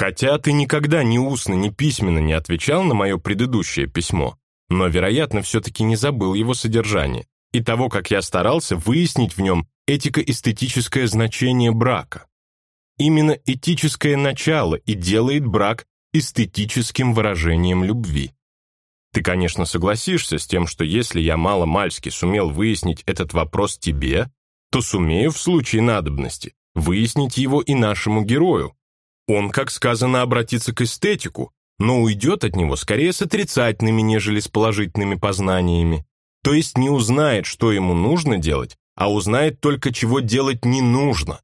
Хотя ты никогда ни устно, ни письменно не отвечал на мое предыдущее письмо, но, вероятно, все-таки не забыл его содержание и того, как я старался выяснить в нем этико-эстетическое значение брака. Именно этическое начало и делает брак эстетическим выражением любви. Ты, конечно, согласишься с тем, что если я мало-мальски сумел выяснить этот вопрос тебе, то сумею в случае надобности выяснить его и нашему герою. Он, как сказано, обратится к эстетику, но уйдет от него скорее с отрицательными, нежели с положительными познаниями. То есть не узнает, что ему нужно делать, а узнает только, чего делать не нужно.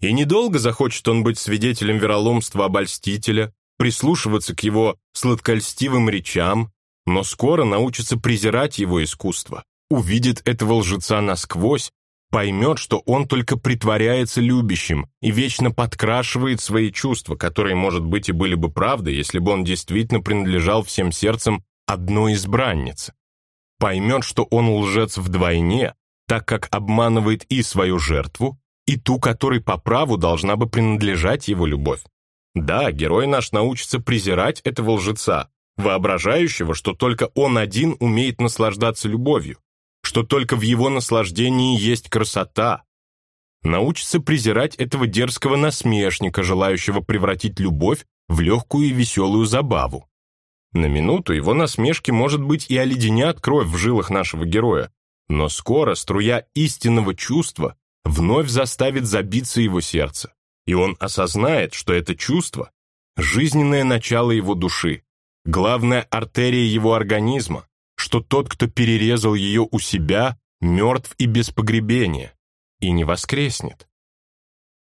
И недолго захочет он быть свидетелем вероломства обольстителя, прислушиваться к его сладкольстивым речам, но скоро научится презирать его искусство, увидит этого лжеца насквозь, поймет, что он только притворяется любящим и вечно подкрашивает свои чувства, которые, может быть, и были бы правдой, если бы он действительно принадлежал всем сердцем одной избраннице. Поймет, что он лжец вдвойне, так как обманывает и свою жертву, и ту, которой по праву должна бы принадлежать его любовь. Да, герой наш научится презирать этого лжеца, воображающего, что только он один умеет наслаждаться любовью, что только в его наслаждении есть красота. Научится презирать этого дерзкого насмешника, желающего превратить любовь в легкую и веселую забаву. На минуту его насмешки, может быть, и оледенят кровь в жилах нашего героя, но скоро струя истинного чувства вновь заставит забиться его сердце, и он осознает, что это чувство — жизненное начало его души, главная артерия его организма, что тот, кто перерезал ее у себя, мертв и без погребения, и не воскреснет.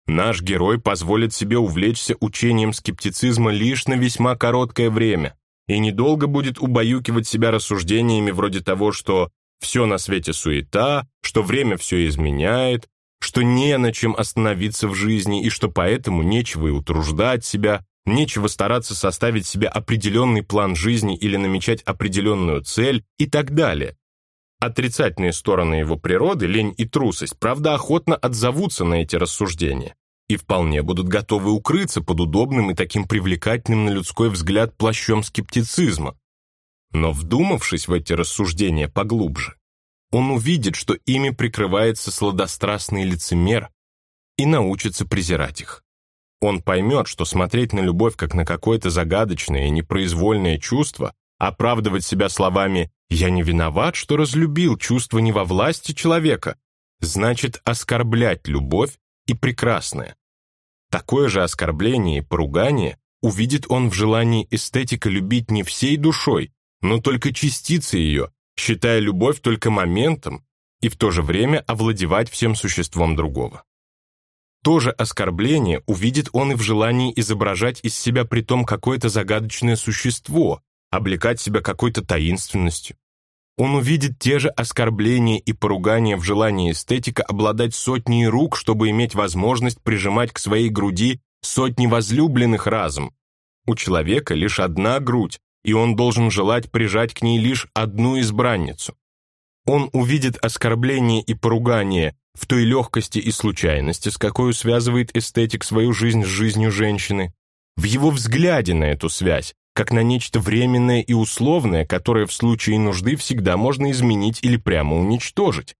Наш герой позволит себе увлечься учением скептицизма лишь на весьма короткое время и недолго будет убаюкивать себя рассуждениями вроде того, что все на свете суета, что время все изменяет, что не на чем остановиться в жизни и что поэтому нечего и утруждать себя, нечего стараться составить себе определенный план жизни или намечать определенную цель и так далее. Отрицательные стороны его природы, лень и трусость, правда, охотно отзовутся на эти рассуждения и вполне будут готовы укрыться под удобным и таким привлекательным на людской взгляд плащом скептицизма. Но вдумавшись в эти рассуждения поглубже, он увидит, что ими прикрывается сладострастный лицемер и научится презирать их. Он поймет, что смотреть на любовь как на какое-то загадочное и непроизвольное чувство, оправдывать себя словами «я не виноват, что разлюбил чувство не во власти человека», значит оскорблять любовь и прекрасное. Такое же оскорбление и поругание увидит он в желании эстетика любить не всей душой, но только частицы ее, считая любовь только моментом и в то же время овладевать всем существом другого. То же оскорбление увидит он и в желании изображать из себя притом какое-то загадочное существо, облекать себя какой-то таинственностью. Он увидит те же оскорбления и поругания в желании эстетика обладать сотней рук, чтобы иметь возможность прижимать к своей груди сотни возлюбленных разом. У человека лишь одна грудь, и он должен желать прижать к ней лишь одну избранницу. Он увидит оскорбление и поругание в той легкости и случайности, с какой связывает эстетик свою жизнь с жизнью женщины, в его взгляде на эту связь, как на нечто временное и условное, которое в случае нужды всегда можно изменить или прямо уничтожить.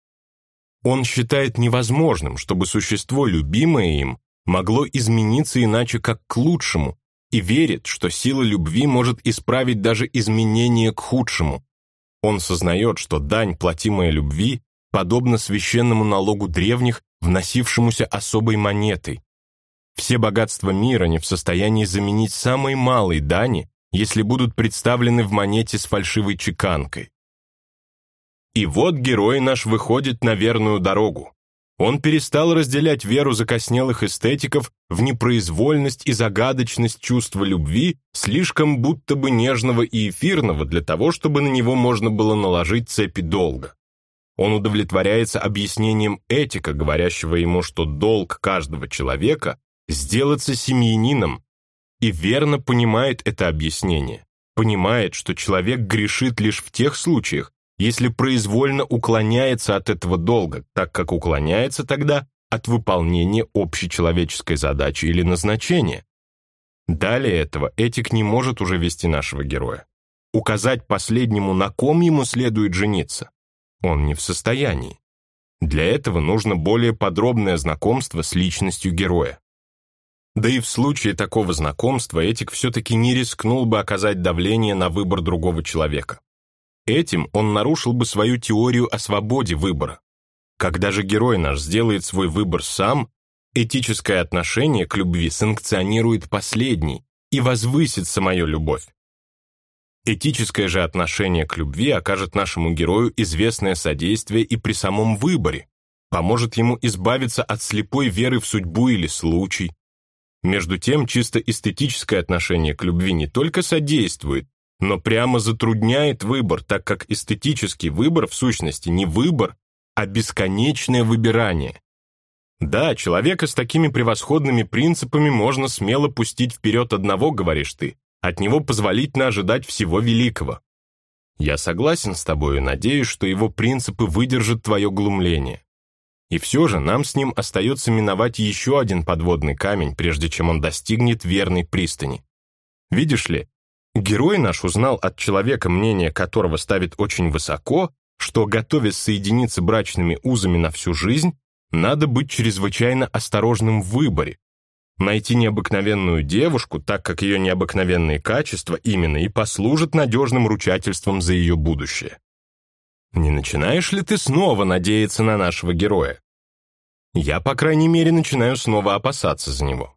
Он считает невозможным, чтобы существо, любимое им, могло измениться иначе как к лучшему, и верит, что сила любви может исправить даже изменение к худшему. Он сознает, что дань, платимая любви, подобна священному налогу древних, вносившемуся особой монетой. Все богатства мира не в состоянии заменить самой малой дани, если будут представлены в монете с фальшивой чеканкой. И вот герой наш выходит на верную дорогу. Он перестал разделять веру закоснелых эстетиков в непроизвольность и загадочность чувства любви, слишком будто бы нежного и эфирного для того, чтобы на него можно было наложить цепи долга. Он удовлетворяется объяснением этика, говорящего ему, что долг каждого человека – сделаться семьянином, и верно понимает это объяснение, понимает, что человек грешит лишь в тех случаях, если произвольно уклоняется от этого долга, так как уклоняется тогда от выполнения общечеловеческой задачи или назначения. Далее этого Этик не может уже вести нашего героя. Указать последнему, на ком ему следует жениться, он не в состоянии. Для этого нужно более подробное знакомство с личностью героя. Да и в случае такого знакомства Этик все-таки не рискнул бы оказать давление на выбор другого человека. Этим он нарушил бы свою теорию о свободе выбора. Когда же герой наш сделает свой выбор сам, этическое отношение к любви санкционирует последний и возвысит самую любовь. Этическое же отношение к любви окажет нашему герою известное содействие и при самом выборе, поможет ему избавиться от слепой веры в судьбу или случай. Между тем, чисто эстетическое отношение к любви не только содействует, но прямо затрудняет выбор, так как эстетический выбор в сущности не выбор, а бесконечное выбирание. Да, человека с такими превосходными принципами можно смело пустить вперед одного, говоришь ты, от него позволительно ожидать всего великого. Я согласен с тобой и надеюсь, что его принципы выдержат твое глумление. И все же нам с ним остается миновать еще один подводный камень, прежде чем он достигнет верной пристани. Видишь ли, герой наш узнал от человека, мнение которого ставит очень высоко, что, готовясь соединиться брачными узами на всю жизнь, надо быть чрезвычайно осторожным в выборе, найти необыкновенную девушку, так как ее необыкновенные качества именно и послужат надежным ручательством за ее будущее. Не начинаешь ли ты снова надеяться на нашего героя? Я, по крайней мере, начинаю снова опасаться за него.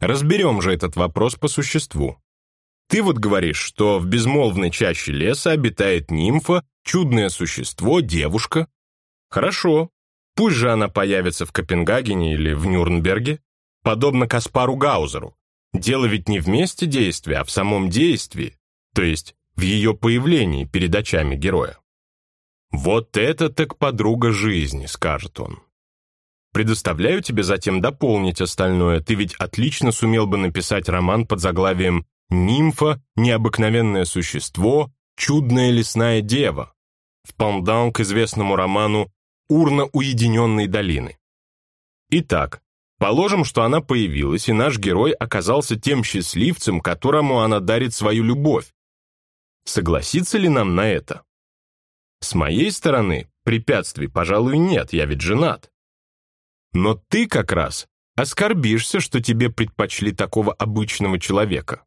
Разберем же этот вопрос по существу. Ты вот говоришь, что в безмолвной чаще леса обитает нимфа, чудное существо, девушка. Хорошо. Пусть же она появится в Копенгагене или в Нюрнберге подобно Каспару Гаузеру. Дело ведь не в месте действия, а в самом действии, то есть в ее появлении перед очами героя. «Вот это так подруга жизни», — скажет он. Предоставляю тебе затем дополнить остальное, ты ведь отлично сумел бы написать роман под заглавием «Нимфа, необыкновенное существо, чудная лесная дева», в пандан к известному роману «Урна уединенной долины». Итак, Положим, что она появилась, и наш герой оказался тем счастливцем, которому она дарит свою любовь. Согласится ли нам на это? С моей стороны, препятствий, пожалуй, нет, я ведь женат. Но ты как раз оскорбишься, что тебе предпочли такого обычного человека.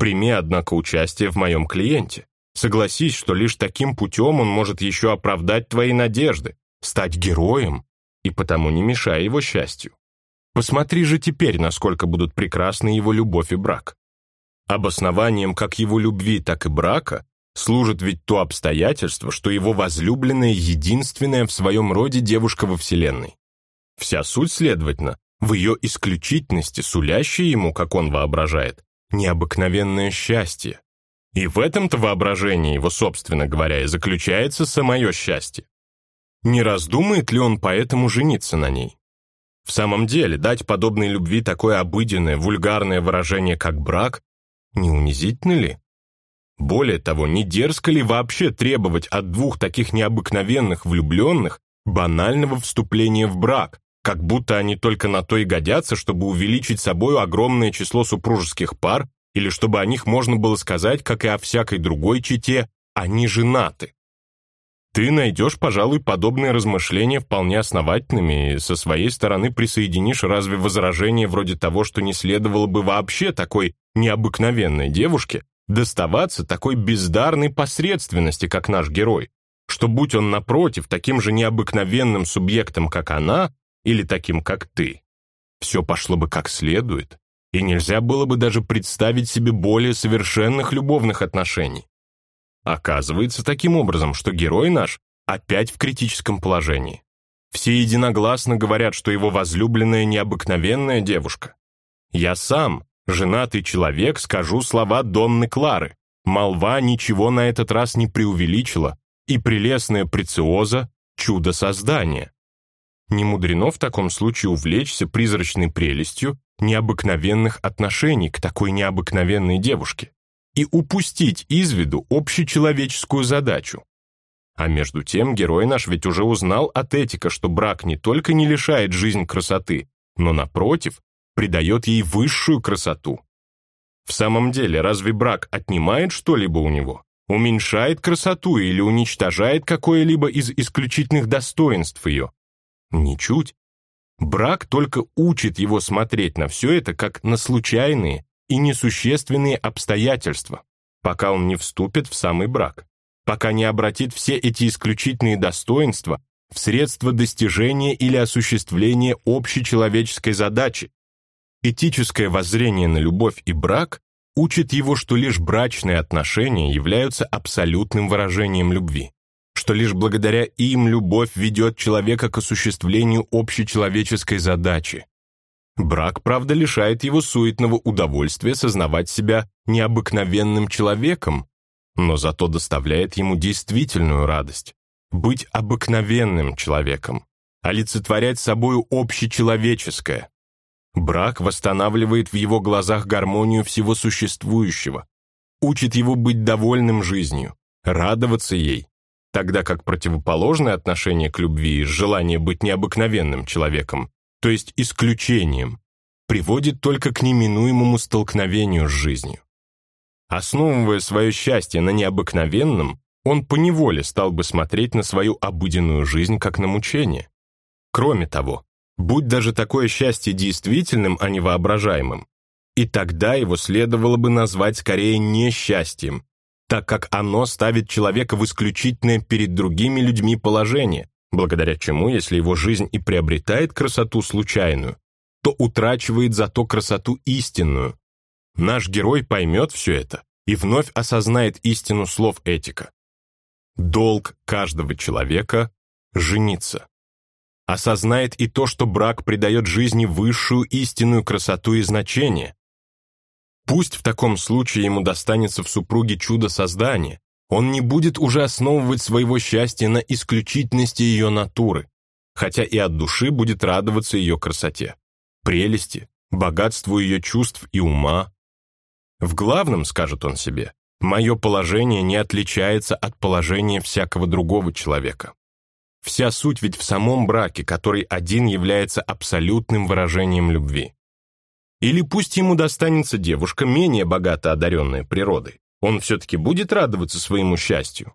Прими, однако, участие в моем клиенте. Согласись, что лишь таким путем он может еще оправдать твои надежды, стать героем, и потому не мешай его счастью. Посмотри же теперь, насколько будут прекрасны его любовь и брак. Обоснованием как его любви, так и брака служит ведь то обстоятельство, что его возлюбленная единственная в своем роде девушка во Вселенной. Вся суть, следовательно, в ее исключительности, сулящей ему, как он воображает, необыкновенное счастье. И в этом-то воображении его, собственно говоря, и заключается самое счастье. Не раздумает ли он поэтому жениться на ней? В самом деле, дать подобной любви такое обыденное, вульгарное выражение, как брак, не унизительно ли? Более того, не дерзко ли вообще требовать от двух таких необыкновенных влюбленных банального вступления в брак, как будто они только на то и годятся, чтобы увеличить собою огромное число супружеских пар, или чтобы о них можно было сказать, как и о всякой другой чете, они женаты. Ты найдешь, пожалуй, подобные размышления вполне основательными и со своей стороны присоединишь разве возражение вроде того, что не следовало бы вообще такой необыкновенной девушке доставаться такой бездарной посредственности, как наш герой, что будь он напротив таким же необыкновенным субъектом, как она, или таким, как ты, все пошло бы как следует, и нельзя было бы даже представить себе более совершенных любовных отношений. Оказывается таким образом, что герой наш опять в критическом положении. Все единогласно говорят, что его возлюбленная необыкновенная девушка. Я сам, женатый человек, скажу слова Донны Клары. Молва ничего на этот раз не преувеличила, и прелестная прециоза — чудо создания. Не мудрено в таком случае увлечься призрачной прелестью необыкновенных отношений к такой необыкновенной девушке и упустить из виду общечеловеческую задачу. А между тем герой наш ведь уже узнал от этика, что брак не только не лишает жизнь красоты, но, напротив, придает ей высшую красоту. В самом деле, разве брак отнимает что-либо у него? Уменьшает красоту или уничтожает какое-либо из исключительных достоинств ее? Ничуть. Брак только учит его смотреть на все это как на случайные и несущественные обстоятельства, пока он не вступит в самый брак, пока не обратит все эти исключительные достоинства в средство достижения или осуществления общечеловеческой задачи. Этическое воззрение на любовь и брак учит его, что лишь брачные отношения являются абсолютным выражением любви что лишь благодаря им любовь ведет человека к осуществлению общечеловеческой задачи. Брак, правда, лишает его суетного удовольствия сознавать себя необыкновенным человеком, но зато доставляет ему действительную радость — быть обыкновенным человеком, олицетворять собою общечеловеческое. Брак восстанавливает в его глазах гармонию всего существующего, учит его быть довольным жизнью, радоваться ей, тогда как противоположное отношение к любви, желание быть необыкновенным человеком, то есть исключением, приводит только к неминуемому столкновению с жизнью. Основывая свое счастье на необыкновенном, он поневоле стал бы смотреть на свою обыденную жизнь как на мучение. Кроме того, будь даже такое счастье действительным, а не воображаемым, и тогда его следовало бы назвать скорее несчастьем, так как оно ставит человека в исключительное перед другими людьми положение, благодаря чему, если его жизнь и приобретает красоту случайную, то утрачивает зато красоту истинную. Наш герой поймет все это и вновь осознает истину слов этика. Долг каждого человека — жениться. Осознает и то, что брак придает жизни высшую истинную красоту и значение, Пусть в таком случае ему достанется в супруге чудо создания, он не будет уже основывать своего счастья на исключительности ее натуры, хотя и от души будет радоваться ее красоте, прелести, богатству ее чувств и ума. В главном, скажет он себе, мое положение не отличается от положения всякого другого человека. Вся суть ведь в самом браке, который один является абсолютным выражением любви. Или пусть ему достанется девушка, менее богато одаренная природой. Он все-таки будет радоваться своему счастью.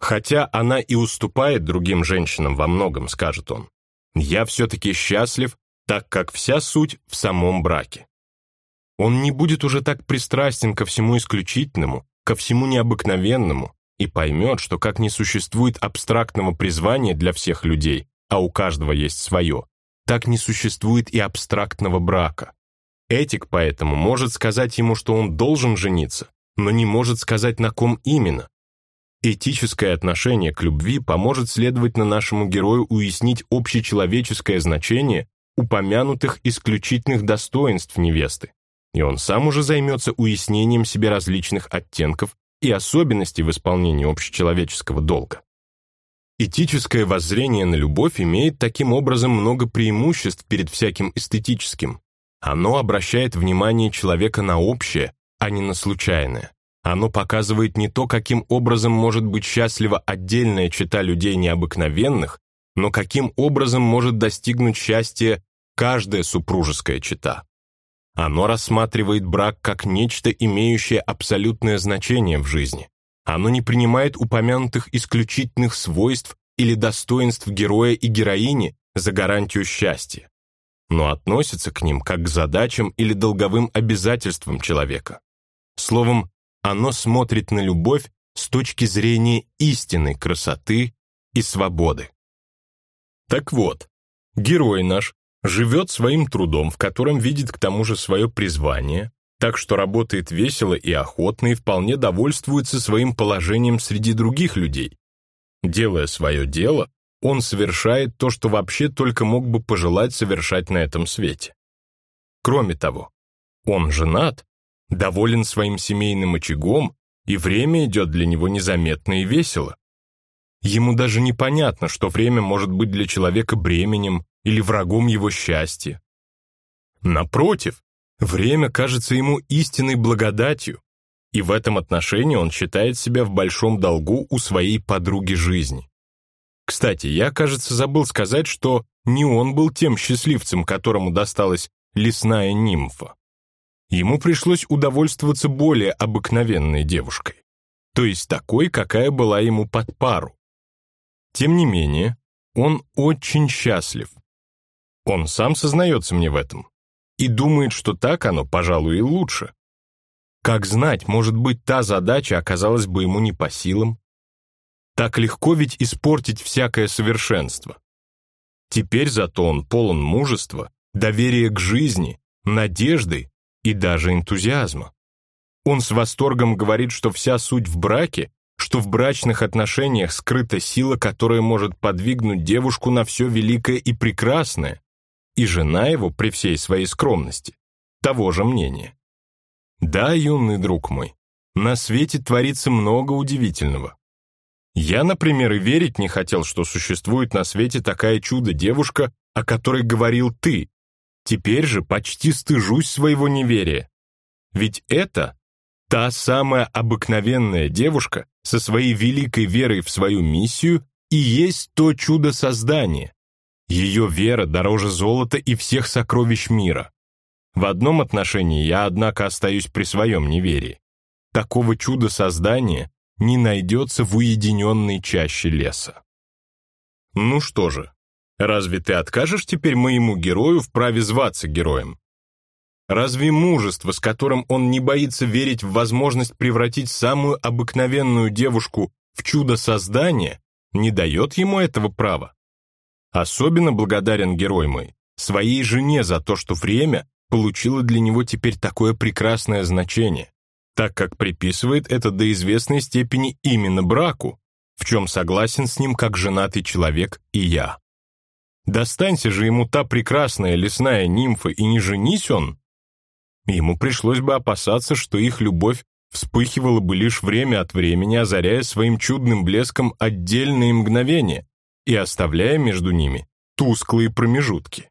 Хотя она и уступает другим женщинам во многом, скажет он. Я все-таки счастлив, так как вся суть в самом браке. Он не будет уже так пристрастен ко всему исключительному, ко всему необыкновенному, и поймет, что как не существует абстрактного призвания для всех людей, а у каждого есть свое, так не существует и абстрактного брака. Этик поэтому может сказать ему, что он должен жениться, но не может сказать, на ком именно. Этическое отношение к любви поможет, следовательно, нашему герою уяснить общечеловеческое значение упомянутых исключительных достоинств невесты, и он сам уже займется уяснением себе различных оттенков и особенностей в исполнении общечеловеческого долга. Этическое воззрение на любовь имеет таким образом много преимуществ перед всяким эстетическим. Оно обращает внимание человека на общее, а не на случайное. Оно показывает не то, каким образом может быть счастлива отдельная чита людей необыкновенных, но каким образом может достигнуть счастья каждая супружеская чита. Оно рассматривает брак как нечто, имеющее абсолютное значение в жизни. Оно не принимает упомянутых исключительных свойств или достоинств героя и героини за гарантию счастья, но относится к ним как к задачам или долговым обязательствам человека. Словом, оно смотрит на любовь с точки зрения истинной красоты и свободы. Так вот, герой наш живет своим трудом, в котором видит к тому же свое призвание, так что работает весело и охотно и вполне довольствуется своим положением среди других людей. Делая свое дело, он совершает то, что вообще только мог бы пожелать совершать на этом свете. Кроме того, он женат, доволен своим семейным очагом, и время идет для него незаметно и весело. Ему даже непонятно, что время может быть для человека бременем или врагом его счастья. Напротив, Время кажется ему истинной благодатью, и в этом отношении он считает себя в большом долгу у своей подруги жизни. Кстати, я, кажется, забыл сказать, что не он был тем счастливцем, которому досталась лесная нимфа. Ему пришлось удовольствоваться более обыкновенной девушкой, то есть такой, какая была ему под пару. Тем не менее, он очень счастлив. Он сам сознается мне в этом и думает, что так оно, пожалуй, и лучше. Как знать, может быть, та задача оказалась бы ему не по силам. Так легко ведь испортить всякое совершенство. Теперь зато он полон мужества, доверия к жизни, надежды и даже энтузиазма. Он с восторгом говорит, что вся суть в браке, что в брачных отношениях скрыта сила, которая может подвигнуть девушку на все великое и прекрасное, и жена его, при всей своей скромности, того же мнения. Да, юный друг мой, на свете творится много удивительного. Я, например, и верить не хотел, что существует на свете такая чудо-девушка, о которой говорил ты. Теперь же почти стыжусь своего неверия. Ведь это та самая обыкновенная девушка со своей великой верой в свою миссию и есть то чудо создания. Ее вера дороже золота и всех сокровищ мира. В одном отношении я, однако, остаюсь при своем неверии. Такого чуда создания не найдется в уединенной чаще леса. Ну что же, разве ты откажешь теперь моему герою в праве зваться героем? Разве мужество, с которым он не боится верить в возможность превратить самую обыкновенную девушку в чудо создания, не дает ему этого права? Особенно благодарен герой мой своей жене за то, что время получило для него теперь такое прекрасное значение так как приписывает это до известной степени именно браку, в чем согласен с ним как женатый человек и я. Достанься же ему та прекрасная лесная нимфа, и не женись он, ему пришлось бы опасаться, что их любовь вспыхивала бы лишь время от времени, озаряя своим чудным блеском отдельные мгновения и оставляя между ними тусклые промежутки.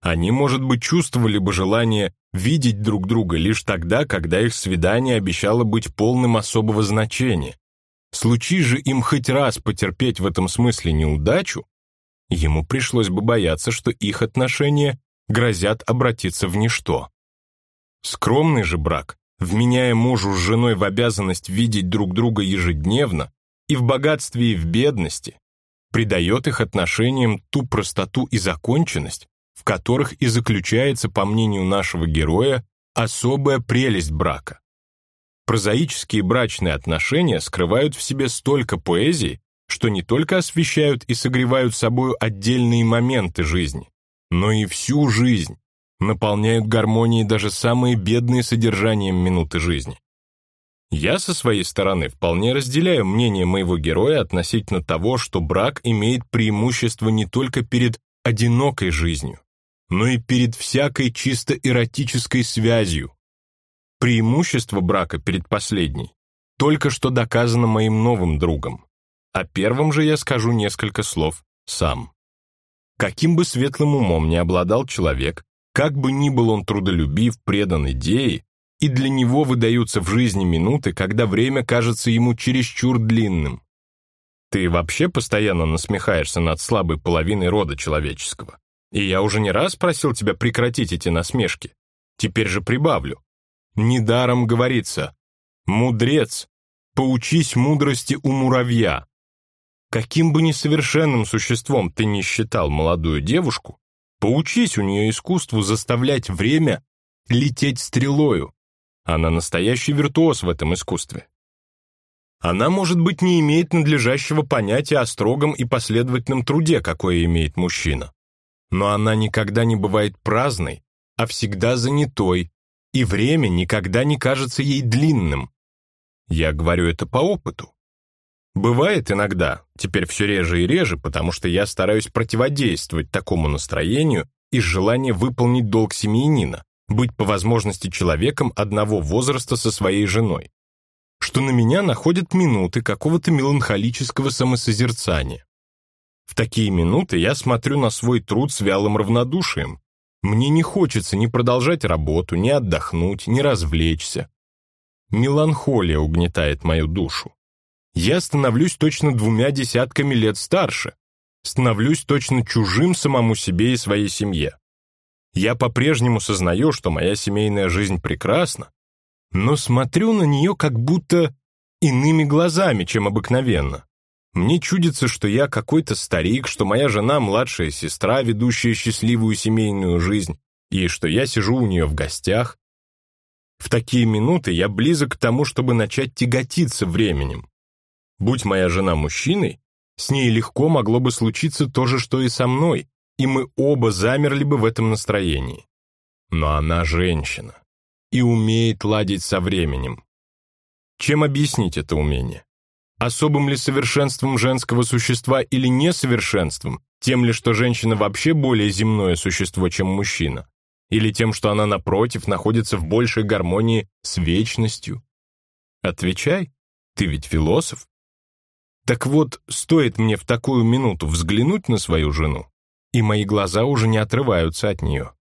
Они, может быть, чувствовали бы желание видеть друг друга лишь тогда, когда их свидание обещало быть полным особого значения. Случи же им хоть раз потерпеть в этом смысле неудачу, ему пришлось бы бояться, что их отношения грозят обратиться в ничто. Скромный же брак, вменяя мужу с женой в обязанность видеть друг друга ежедневно и в богатстве, и в бедности, придает их отношениям ту простоту и законченность, в которых и заключается, по мнению нашего героя, особая прелесть брака. Прозаические брачные отношения скрывают в себе столько поэзии, что не только освещают и согревают собою отдельные моменты жизни, но и всю жизнь, наполняют гармонией даже самые бедные содержанием минуты жизни. Я со своей стороны вполне разделяю мнение моего героя относительно того, что брак имеет преимущество не только перед одинокой жизнью, но и перед всякой чисто эротической связью. Преимущество брака перед последней только что доказано моим новым другом. О первом же я скажу несколько слов сам. Каким бы светлым умом ни обладал человек, как бы ни был он трудолюбив, предан идее, и для него выдаются в жизни минуты, когда время кажется ему чересчур длинным. Ты вообще постоянно насмехаешься над слабой половиной рода человеческого. И я уже не раз просил тебя прекратить эти насмешки. Теперь же прибавлю. Недаром говорится, «Мудрец, поучись мудрости у муравья». Каким бы несовершенным существом ты ни считал молодую девушку, поучись у нее искусству заставлять время лететь стрелою. Она настоящий виртуоз в этом искусстве. Она, может быть, не имеет надлежащего понятия о строгом и последовательном труде, какое имеет мужчина но она никогда не бывает праздной, а всегда занятой, и время никогда не кажется ей длинным. Я говорю это по опыту. Бывает иногда, теперь все реже и реже, потому что я стараюсь противодействовать такому настроению из желания выполнить долг семьянина, быть по возможности человеком одного возраста со своей женой, что на меня находят минуты какого-то меланхолического самосозерцания. В такие минуты я смотрю на свой труд с вялым равнодушием. Мне не хочется ни продолжать работу, ни отдохнуть, ни развлечься. Меланхолия угнетает мою душу. Я становлюсь точно двумя десятками лет старше, становлюсь точно чужим самому себе и своей семье. Я по-прежнему сознаю, что моя семейная жизнь прекрасна, но смотрю на нее как будто иными глазами, чем обыкновенно. Мне чудится, что я какой-то старик, что моя жена младшая сестра, ведущая счастливую семейную жизнь, и что я сижу у нее в гостях. В такие минуты я близок к тому, чтобы начать тяготиться временем. Будь моя жена мужчиной, с ней легко могло бы случиться то же, что и со мной, и мы оба замерли бы в этом настроении. Но она женщина и умеет ладить со временем. Чем объяснить это умение? Особым ли совершенством женского существа или несовершенством, тем ли, что женщина вообще более земное существо, чем мужчина? Или тем, что она, напротив, находится в большей гармонии с вечностью? Отвечай, ты ведь философ. Так вот, стоит мне в такую минуту взглянуть на свою жену, и мои глаза уже не отрываются от нее.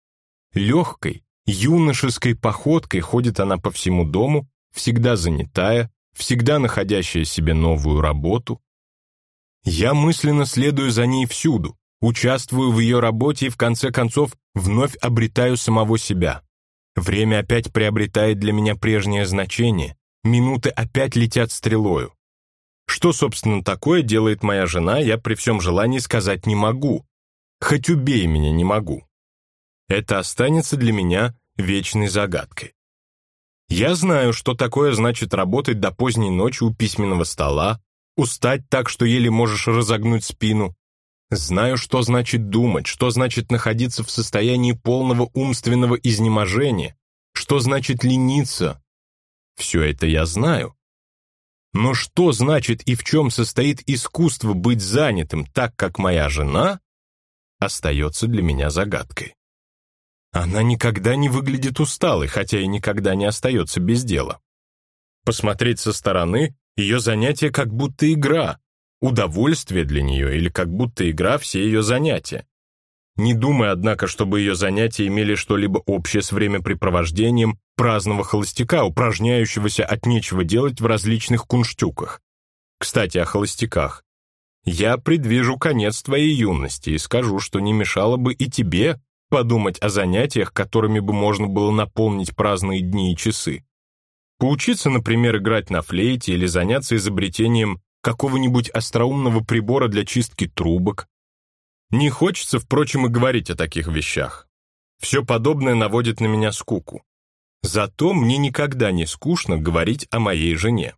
Легкой, юношеской походкой ходит она по всему дому, всегда занятая, всегда находящая себе новую работу. Я мысленно следую за ней всюду, участвую в ее работе и в конце концов вновь обретаю самого себя. Время опять приобретает для меня прежнее значение, минуты опять летят стрелою. Что, собственно, такое делает моя жена, я при всем желании сказать не могу. Хоть убей меня, не могу. Это останется для меня вечной загадкой. Я знаю, что такое значит работать до поздней ночи у письменного стола, устать так, что еле можешь разогнуть спину. Знаю, что значит думать, что значит находиться в состоянии полного умственного изнеможения, что значит лениться. Все это я знаю. Но что значит и в чем состоит искусство быть занятым так, как моя жена, остается для меня загадкой. Она никогда не выглядит усталой, хотя и никогда не остается без дела. Посмотреть со стороны, ее занятие как будто игра, удовольствие для нее или как будто игра все ее занятия. Не думай, однако, чтобы ее занятия имели что-либо общее с времяпрепровождением праздного холостяка, упражняющегося от нечего делать в различных кунштюках. Кстати, о холостяках. Я предвижу конец твоей юности и скажу, что не мешало бы и тебе подумать о занятиях, которыми бы можно было наполнить праздные дни и часы. Поучиться, например, играть на флейте или заняться изобретением какого-нибудь остроумного прибора для чистки трубок. Не хочется, впрочем, и говорить о таких вещах. Все подобное наводит на меня скуку. Зато мне никогда не скучно говорить о моей жене.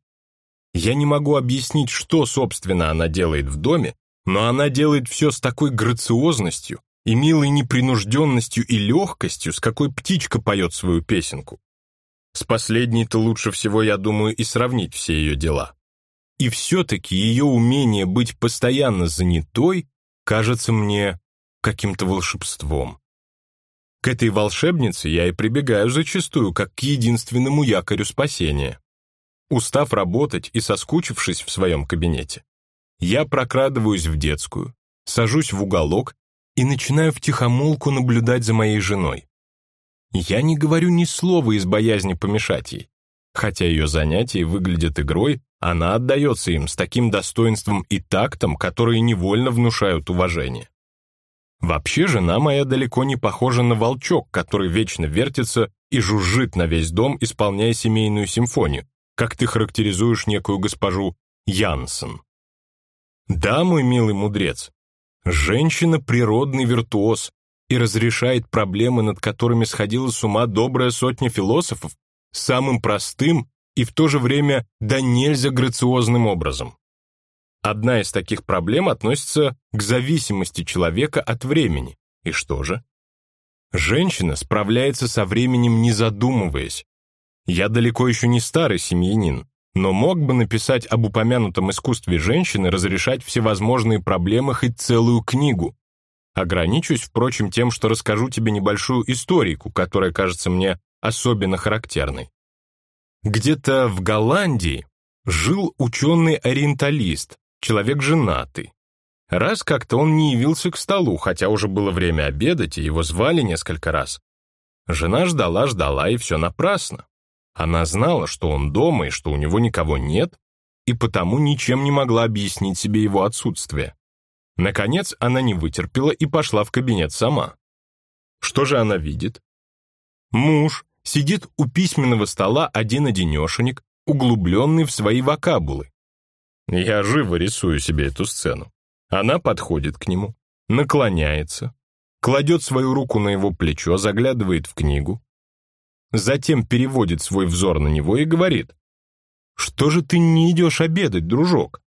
Я не могу объяснить, что, собственно, она делает в доме, но она делает все с такой грациозностью, и милой непринужденностью и легкостью, с какой птичка поет свою песенку. С последней-то лучше всего, я думаю, и сравнить все ее дела. И все-таки ее умение быть постоянно занятой кажется мне каким-то волшебством. К этой волшебнице я и прибегаю зачастую, как к единственному якорю спасения. Устав работать и соскучившись в своем кабинете, я прокрадываюсь в детскую, сажусь в уголок и начинаю втихомолку наблюдать за моей женой. Я не говорю ни слова из боязни помешать ей. Хотя ее занятия выглядят игрой, она отдается им с таким достоинством и тактом, которые невольно внушают уважение. Вообще, жена моя далеко не похожа на волчок, который вечно вертится и жужжит на весь дом, исполняя семейную симфонию, как ты характеризуешь некую госпожу Янсен. Да, мой милый мудрец, Женщина — природный виртуоз и разрешает проблемы, над которыми сходила с ума добрая сотня философов, самым простым и в то же время да нельзя грациозным образом. Одна из таких проблем относится к зависимости человека от времени. И что же? Женщина справляется со временем, не задумываясь. Я далеко еще не старый семьянин, но мог бы написать об упомянутом искусстве женщины разрешать всевозможные проблемы хоть целую книгу. Ограничусь, впрочем, тем, что расскажу тебе небольшую историку, которая кажется мне особенно характерной. Где-то в Голландии жил ученый-ориенталист, человек женатый. Раз как-то он не явился к столу, хотя уже было время обедать, и его звали несколько раз. Жена ждала-ждала, и все напрасно. Она знала, что он дома и что у него никого нет, и потому ничем не могла объяснить себе его отсутствие. Наконец, она не вытерпела и пошла в кабинет сама. Что же она видит? Муж сидит у письменного стола один-одинешенек, углубленный в свои вокабулы. Я живо рисую себе эту сцену. Она подходит к нему, наклоняется, кладет свою руку на его плечо, заглядывает в книгу, затем переводит свой взор на него и говорит, «Что же ты не идешь обедать, дружок?»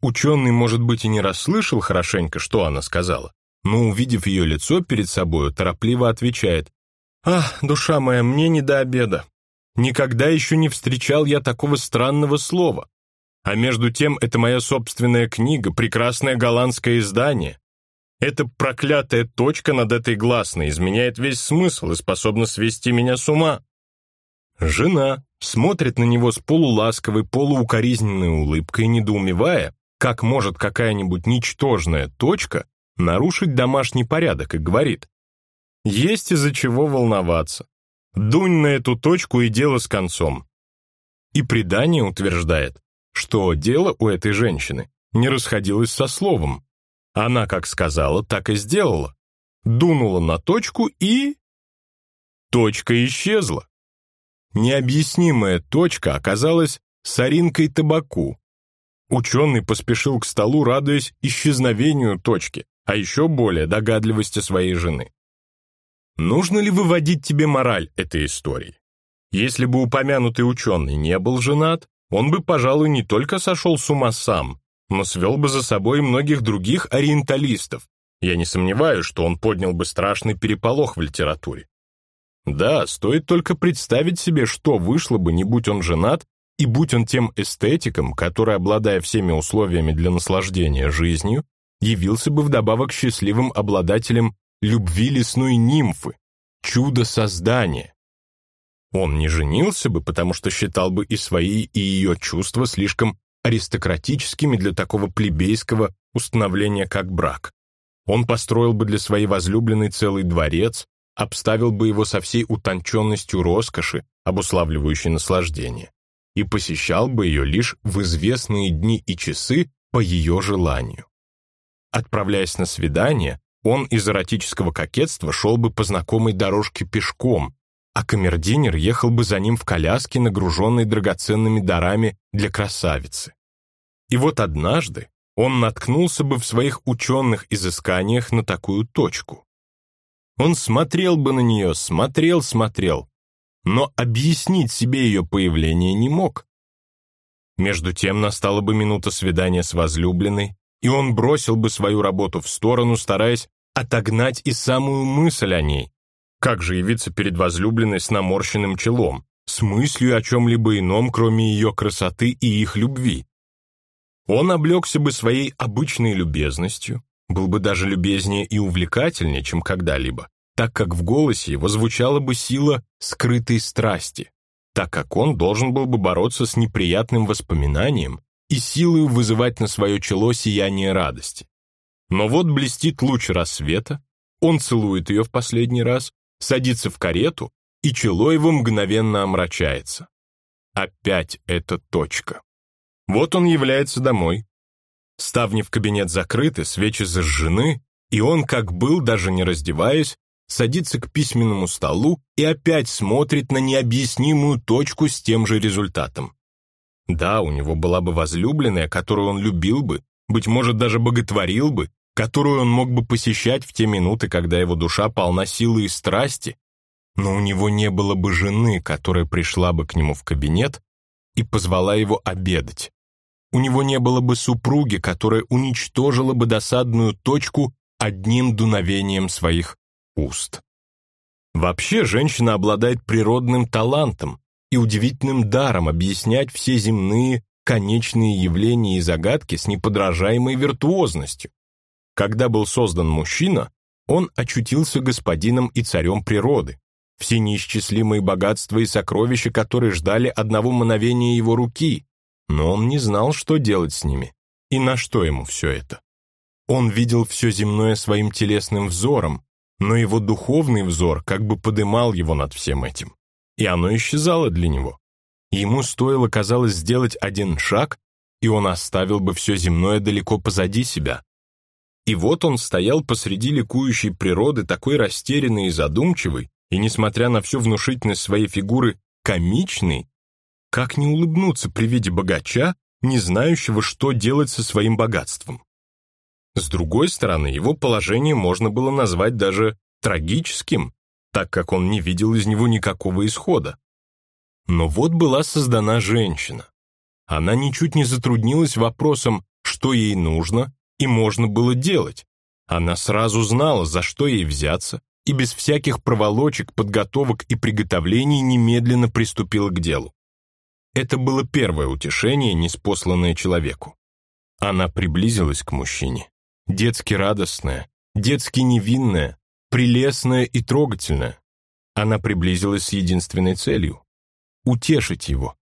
Ученый, может быть, и не расслышал хорошенько, что она сказала, но, увидев ее лицо перед собою, торопливо отвечает, «Ах, душа моя, мне не до обеда. Никогда еще не встречал я такого странного слова. А между тем, это моя собственная книга, прекрасное голландское издание. Эта проклятая точка над этой гласной изменяет весь смысл и способна свести меня с ума. Жена смотрит на него с полуласковой, полуукоризненной улыбкой, недоумевая, как может какая-нибудь ничтожная точка нарушить домашний порядок, и говорит, «Есть из-за чего волноваться. Дунь на эту точку и дело с концом». И предание утверждает, что дело у этой женщины не расходилось со словом, она как сказала, так и сделала. Дунула на точку и... Точка исчезла. Необъяснимая точка оказалась соринкой табаку. Ученый поспешил к столу, радуясь исчезновению точки, а еще более догадливости своей жены. Нужно ли выводить тебе мораль этой истории? Если бы упомянутый ученый не был женат, он бы, пожалуй, не только сошел с ума сам, но свел бы за собой многих других ориенталистов. Я не сомневаюсь, что он поднял бы страшный переполох в литературе. Да, стоит только представить себе, что вышло бы, не будь он женат, и будь он тем эстетиком, который, обладая всеми условиями для наслаждения жизнью, явился бы вдобавок счастливым обладателем любви лесной нимфы, чудо создания. Он не женился бы, потому что считал бы и свои, и ее чувства слишком аристократическими для такого плебейского установления, как брак. Он построил бы для своей возлюбленной целый дворец, обставил бы его со всей утонченностью роскоши, обуславливающей наслаждение, и посещал бы ее лишь в известные дни и часы по ее желанию. Отправляясь на свидание, он из эротического кокетства шел бы по знакомой дорожке пешком, а камердинер ехал бы за ним в коляске, нагруженной драгоценными дарами для красавицы. И вот однажды он наткнулся бы в своих ученых изысканиях на такую точку. Он смотрел бы на нее, смотрел, смотрел, но объяснить себе ее появление не мог. Между тем настала бы минута свидания с возлюбленной, и он бросил бы свою работу в сторону, стараясь отогнать и самую мысль о ней, как же явиться перед возлюбленной с наморщенным челом, с мыслью о чем-либо ином, кроме ее красоты и их любви? Он облегся бы своей обычной любезностью, был бы даже любезнее и увлекательнее, чем когда-либо, так как в голосе его звучала бы сила скрытой страсти, так как он должен был бы бороться с неприятным воспоминанием и силой вызывать на свое чело сияние радости. Но вот блестит луч рассвета, он целует ее в последний раз, садится в карету, и чело его мгновенно омрачается. Опять эта точка. Вот он является домой. Ставни в кабинет закрыты, свечи зажжены, и он, как был, даже не раздеваясь, садится к письменному столу и опять смотрит на необъяснимую точку с тем же результатом. Да, у него была бы возлюбленная, которую он любил бы, быть может, даже боготворил бы, которую он мог бы посещать в те минуты, когда его душа полна силы и страсти, но у него не было бы жены, которая пришла бы к нему в кабинет и позвала его обедать. У него не было бы супруги, которая уничтожила бы досадную точку одним дуновением своих уст. Вообще, женщина обладает природным талантом и удивительным даром объяснять все земные конечные явления и загадки с неподражаемой виртуозностью. Когда был создан мужчина, он очутился господином и царем природы. Все неисчислимые богатства и сокровища, которые ждали одного мгновения его руки, но он не знал, что делать с ними и на что ему все это. Он видел все земное своим телесным взором, но его духовный взор как бы подымал его над всем этим, и оно исчезало для него. Ему стоило, казалось, сделать один шаг, и он оставил бы все земное далеко позади себя, И вот он стоял посреди ликующей природы, такой растерянный и задумчивый, и, несмотря на всю внушительность своей фигуры, комичный. Как не улыбнуться при виде богача, не знающего, что делать со своим богатством? С другой стороны, его положение можно было назвать даже трагическим, так как он не видел из него никакого исхода. Но вот была создана женщина. Она ничуть не затруднилась вопросом, что ей нужно и можно было делать. Она сразу знала, за что ей взяться, и без всяких проволочек, подготовок и приготовлений немедленно приступила к делу. Это было первое утешение, неспосланное человеку. Она приблизилась к мужчине, детски радостная, детски невинная, прелестная и трогательная. Она приблизилась с единственной целью — утешить его,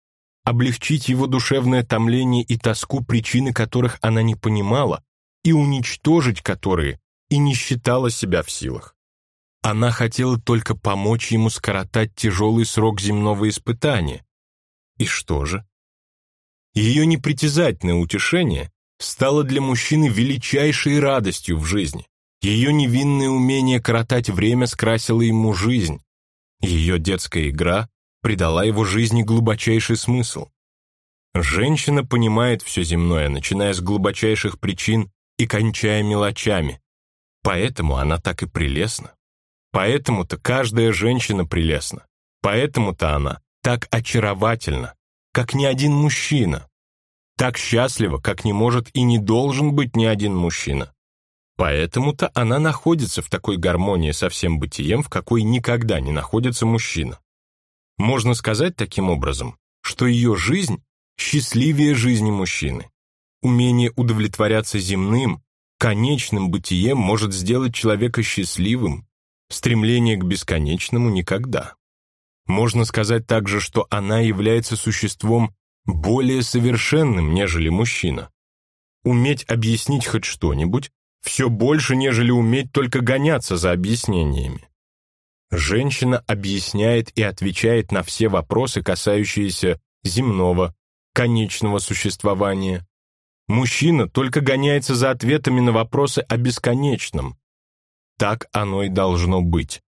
облегчить его душевное томление и тоску, причины которых она не понимала, и уничтожить которые и не считала себя в силах. Она хотела только помочь ему скоротать тяжелый срок земного испытания. И что же? Ее непритязательное утешение стало для мужчины величайшей радостью в жизни. Ее невинное умение коротать время скрасило ему жизнь. Ее детская игра придала его жизни глубочайший смысл. Женщина понимает все земное, начиная с глубочайших причин и кончая мелочами. Поэтому она так и прелестна. Поэтому-то каждая женщина прелестна. Поэтому-то она так очаровательна, как ни один мужчина. Так счастлива, как не может и не должен быть ни один мужчина. Поэтому-то она находится в такой гармонии со всем бытием, в какой никогда не находится мужчина. Можно сказать таким образом, что ее жизнь счастливее жизни мужчины. Умение удовлетворяться земным, конечным бытием может сделать человека счастливым, стремление к бесконечному никогда. Можно сказать также, что она является существом более совершенным, нежели мужчина. Уметь объяснить хоть что-нибудь все больше, нежели уметь только гоняться за объяснениями. Женщина объясняет и отвечает на все вопросы, касающиеся земного, конечного существования. Мужчина только гоняется за ответами на вопросы о бесконечном, так оно и должно быть.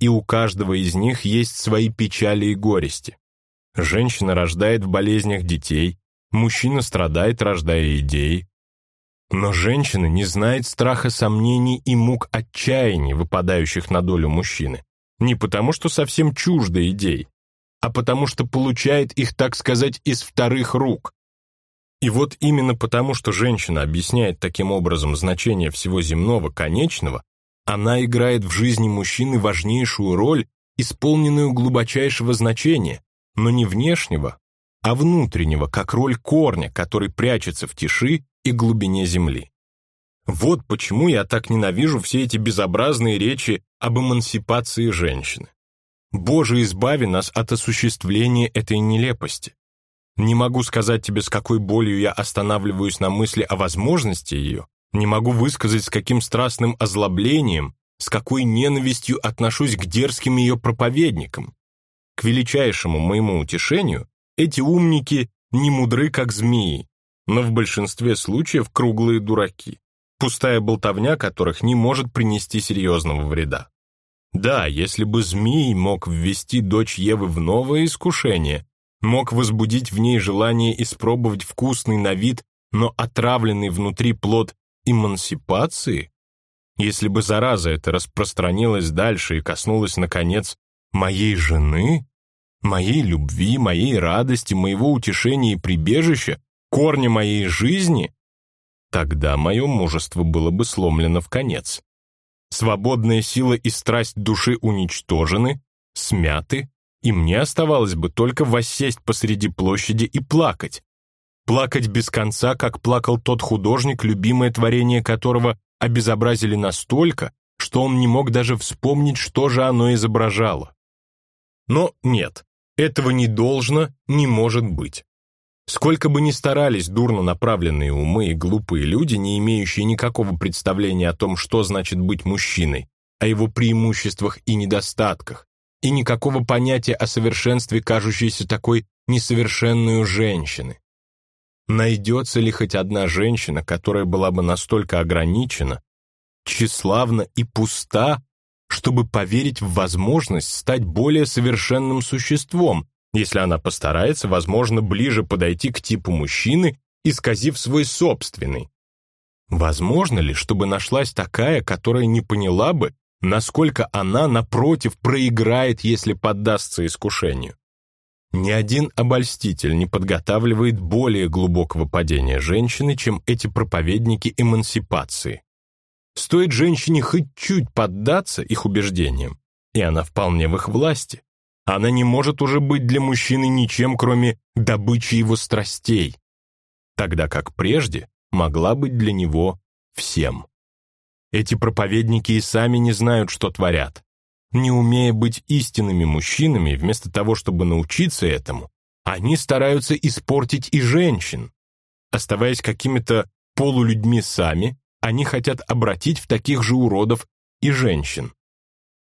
И у каждого из них есть свои печали и горести. Женщина рождает в болезнях детей, мужчина страдает, рождая идеи. Но женщина не знает страха сомнений и мук отчаяний, выпадающих на долю мужчины. Не потому, что совсем чужда идей, а потому что получает их, так сказать, из вторых рук. И вот именно потому, что женщина объясняет таким образом значение всего земного, конечного, она играет в жизни мужчины важнейшую роль, исполненную глубочайшего значения, но не внешнего, а внутреннего, как роль корня, который прячется в тиши и глубине земли. Вот почему я так ненавижу все эти безобразные речи об эмансипации женщины. Боже, избави нас от осуществления этой нелепости. Не могу сказать тебе, с какой болью я останавливаюсь на мысли о возможности ее, не могу высказать, с каким страстным озлоблением, с какой ненавистью отношусь к дерзким ее проповедникам. К величайшему моему утешению, эти умники не мудры, как змеи, но в большинстве случаев круглые дураки, пустая болтовня которых не может принести серьезного вреда. Да, если бы змей мог ввести дочь Евы в новое искушение, мог возбудить в ней желание испробовать вкусный на вид, но отравленный внутри плод эмансипации? Если бы зараза эта распространилась дальше и коснулась, наконец, моей жены, моей любви, моей радости, моего утешения и прибежища, корня моей жизни, тогда мое мужество было бы сломлено в конец. Свободная сила и страсть души уничтожены, смяты, и мне оставалось бы только воссесть посреди площади и плакать, Плакать без конца, как плакал тот художник, любимое творение которого обезобразили настолько, что он не мог даже вспомнить, что же оно изображало. Но нет, этого не должно, не может быть. Сколько бы ни старались дурно направленные умы и глупые люди, не имеющие никакого представления о том, что значит быть мужчиной, о его преимуществах и недостатках, и никакого понятия о совершенстве кажущейся такой несовершенную женщины, Найдется ли хоть одна женщина, которая была бы настолько ограничена, тщеславна и пуста, чтобы поверить в возможность стать более совершенным существом, если она постарается, возможно, ближе подойти к типу мужчины, исказив свой собственный. Возможно ли, чтобы нашлась такая, которая не поняла бы, насколько она, напротив, проиграет, если поддастся искушению? Ни один обольститель не подготавливает более глубокого падения женщины, чем эти проповедники эмансипации. Стоит женщине хоть чуть поддаться их убеждениям, и она вполне в их власти. Она не может уже быть для мужчины ничем, кроме добычи его страстей, тогда как прежде могла быть для него всем. Эти проповедники и сами не знают, что творят. Не умея быть истинными мужчинами, вместо того, чтобы научиться этому, они стараются испортить и женщин. Оставаясь какими-то полулюдьми сами, они хотят обратить в таких же уродов и женщин.